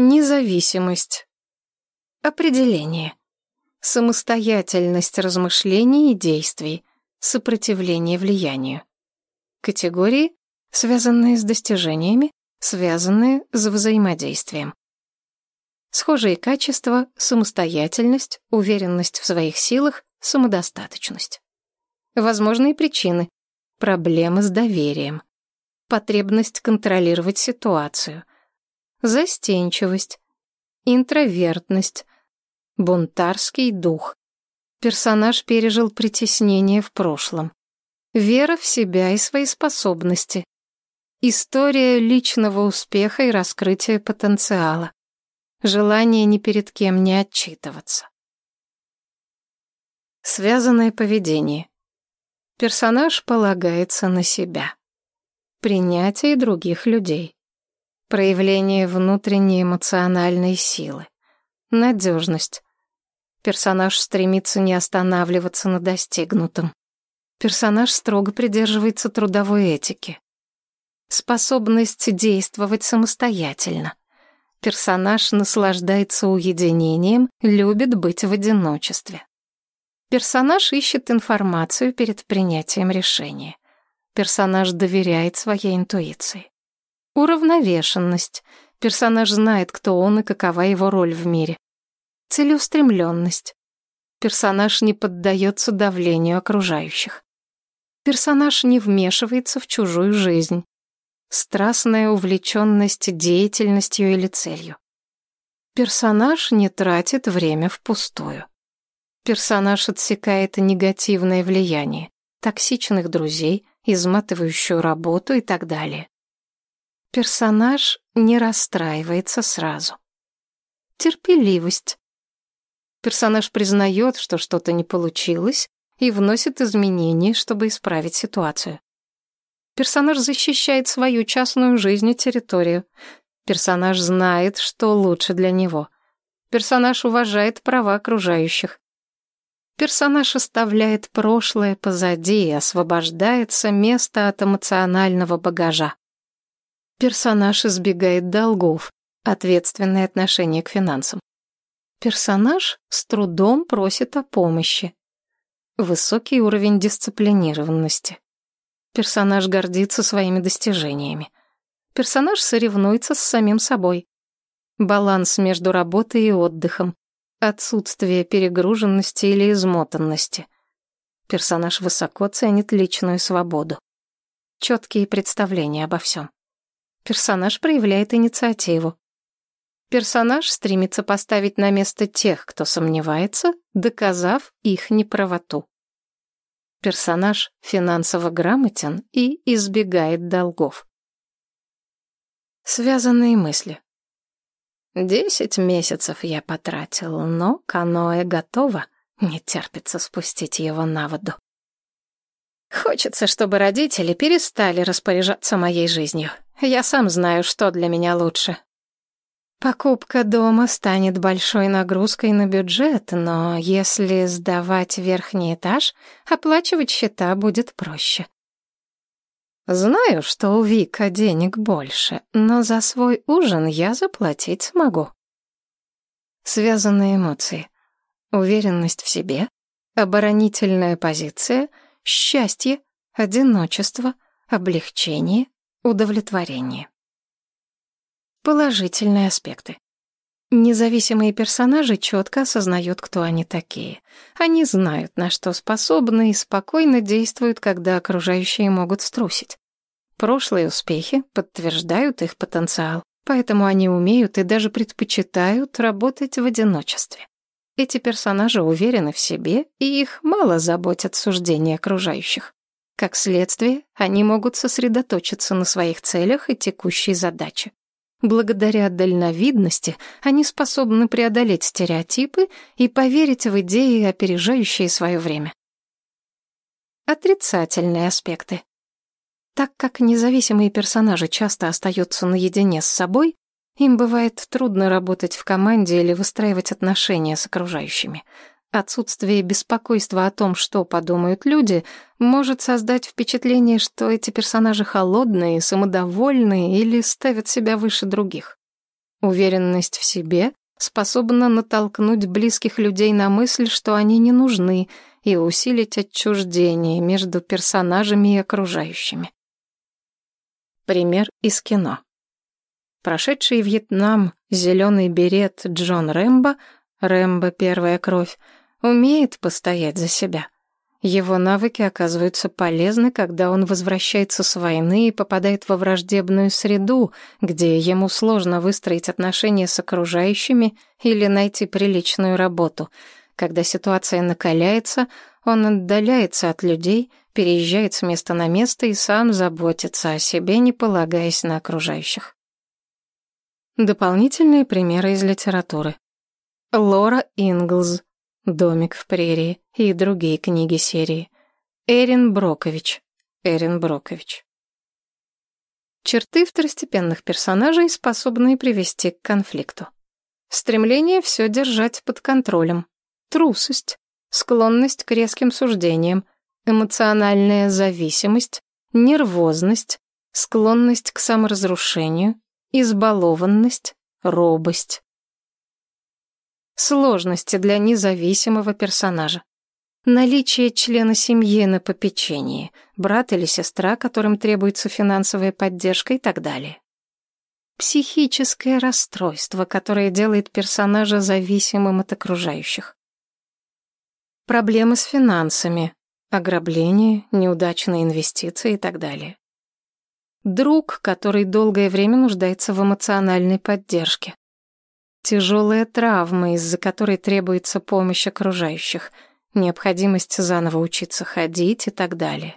Независимость. Определение. Самостоятельность размышлений и действий. Сопротивление влиянию. Категории, связанные с достижениями, связанные с взаимодействием. Схожие качества — самостоятельность, уверенность в своих силах, самодостаточность. Возможные причины — проблемы с доверием, потребность контролировать ситуацию, застенчивость, интровертность, бунтарский дух. Персонаж пережил притеснение в прошлом. Вера в себя и свои способности. История личного успеха и раскрытия потенциала. Желание ни перед кем не отчитываться. Связанное поведение. Персонаж полагается на себя. Принятие других людей. Проявление внутренней эмоциональной силы. Надежность. Персонаж стремится не останавливаться на достигнутом. Персонаж строго придерживается трудовой этики. Способность действовать самостоятельно. Персонаж наслаждается уединением, любит быть в одиночестве. Персонаж ищет информацию перед принятием решения. Персонаж доверяет своей интуиции. Уравновешенность. Персонаж знает, кто он и какова его роль в мире. Целеустремленность. Персонаж не поддается давлению окружающих. Персонаж не вмешивается в чужую жизнь. Страстная увлеченность деятельностью или целью. Персонаж не тратит время впустую. Персонаж отсекает негативное влияние, токсичных друзей, изматывающую работу и так далее. Персонаж не расстраивается сразу. Терпеливость. Персонаж признает, что что-то не получилось, и вносит изменения, чтобы исправить ситуацию. Персонаж защищает свою частную жизнь и территорию. Персонаж знает, что лучше для него. Персонаж уважает права окружающих. Персонаж оставляет прошлое позади и освобождается место от эмоционального багажа. Персонаж избегает долгов, ответственное отношение к финансам. Персонаж с трудом просит о помощи. Высокий уровень дисциплинированности. Персонаж гордится своими достижениями. Персонаж соревнуется с самим собой. Баланс между работой и отдыхом. Отсутствие перегруженности или измотанности. Персонаж высоко ценит личную свободу. Четкие представления обо всем. Персонаж проявляет инициативу. Персонаж стремится поставить на место тех, кто сомневается, доказав их неправоту. Персонаж финансово грамотен и избегает долгов. Связанные мысли. Десять месяцев я потратил, но каноэ готово. Не терпится спустить его на воду. Хочется, чтобы родители перестали распоряжаться моей жизнью. Я сам знаю, что для меня лучше. Покупка дома станет большой нагрузкой на бюджет, но если сдавать верхний этаж, оплачивать счета будет проще. Знаю, что у Вика денег больше, но за свой ужин я заплатить смогу. Связанные эмоции. Уверенность в себе, оборонительная позиция, счастье, одиночество, облегчение, удовлетворение. Положительные аспекты. Независимые персонажи четко осознают, кто они такие. Они знают, на что способны, и спокойно действуют, когда окружающие могут струсить. Прошлые успехи подтверждают их потенциал, поэтому они умеют и даже предпочитают работать в одиночестве. Эти персонажи уверены в себе, и их мало заботят суждения окружающих. Как следствие, они могут сосредоточиться на своих целях и текущей задаче. Благодаря дальновидности они способны преодолеть стереотипы и поверить в идеи, опережающие свое время. Отрицательные аспекты. Так как независимые персонажи часто остаются наедине с собой, им бывает трудно работать в команде или выстраивать отношения с окружающими. Отсутствие беспокойства о том, что подумают люди, может создать впечатление, что эти персонажи холодные, самодовольные или ставят себя выше других. Уверенность в себе способна натолкнуть близких людей на мысль, что они не нужны, и усилить отчуждение между персонажами и окружающими. Пример из кино. Прошедший Вьетнам зеленый берет Джон Рэмбо, Рэмбо первая кровь, умеет постоять за себя. Его навыки оказываются полезны, когда он возвращается с войны и попадает во враждебную среду, где ему сложно выстроить отношения с окружающими или найти приличную работу. Когда ситуация накаляется, он отдаляется от людей, переезжает с места на место и сам заботится о себе, не полагаясь на окружающих. Дополнительные примеры из литературы. Лора Инглз «Домик в прерии» и другие книги серии. Эрин Брокович. Эрин Брокович. Черты второстепенных персонажей, способные привести к конфликту. Стремление все держать под контролем. Трусость. Склонность к резким суждениям. Эмоциональная зависимость. Нервозность. Склонность к саморазрушению. Избалованность. Робость. Сложности для независимого персонажа. Наличие члена семьи на попечении, брат или сестра, которым требуется финансовая поддержка и так далее. Психическое расстройство, которое делает персонажа зависимым от окружающих. Проблемы с финансами, ограбление, неудачные инвестиции и так далее. Друг, который долгое время нуждается в эмоциональной поддержке. Тяжелая травма, из-за которой требуется помощь окружающих, необходимость заново учиться ходить и так далее.